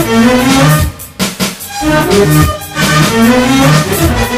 Thank you.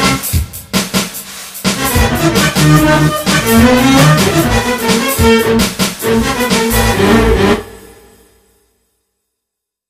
Thank